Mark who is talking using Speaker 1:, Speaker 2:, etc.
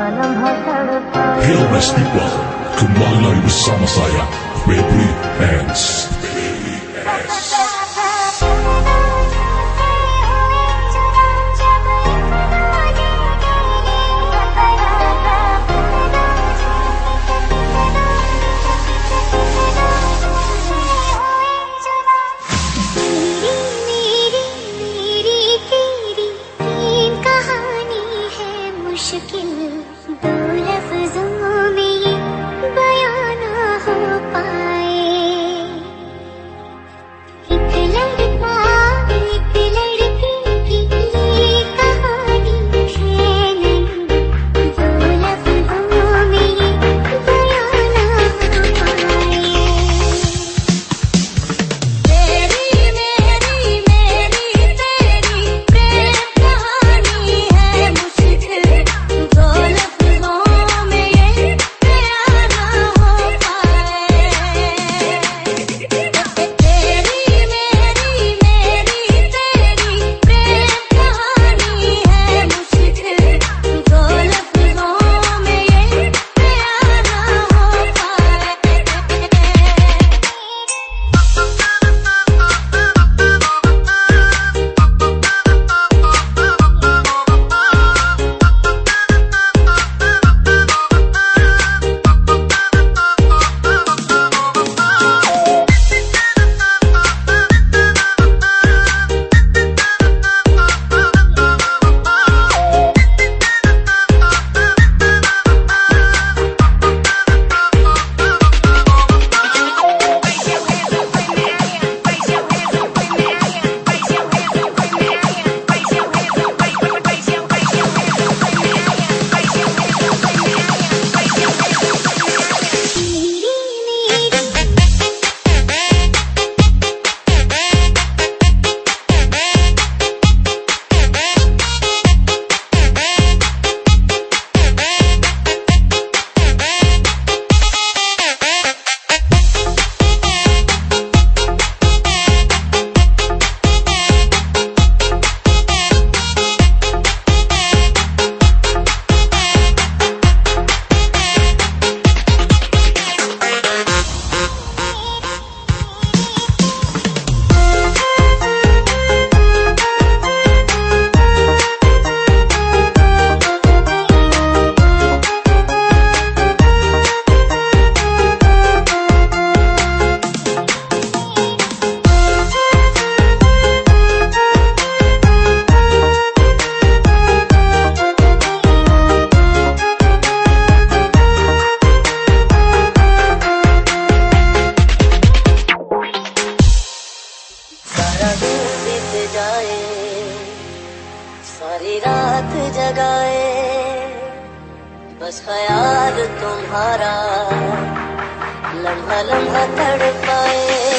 Speaker 1: Hail, my people, kembali lagi bersama saya Baby
Speaker 2: Ants. Baby Ants. सारी रात जगाए। बस ख्याल तुम्हारा लम्हा लम्हा तड़ पाए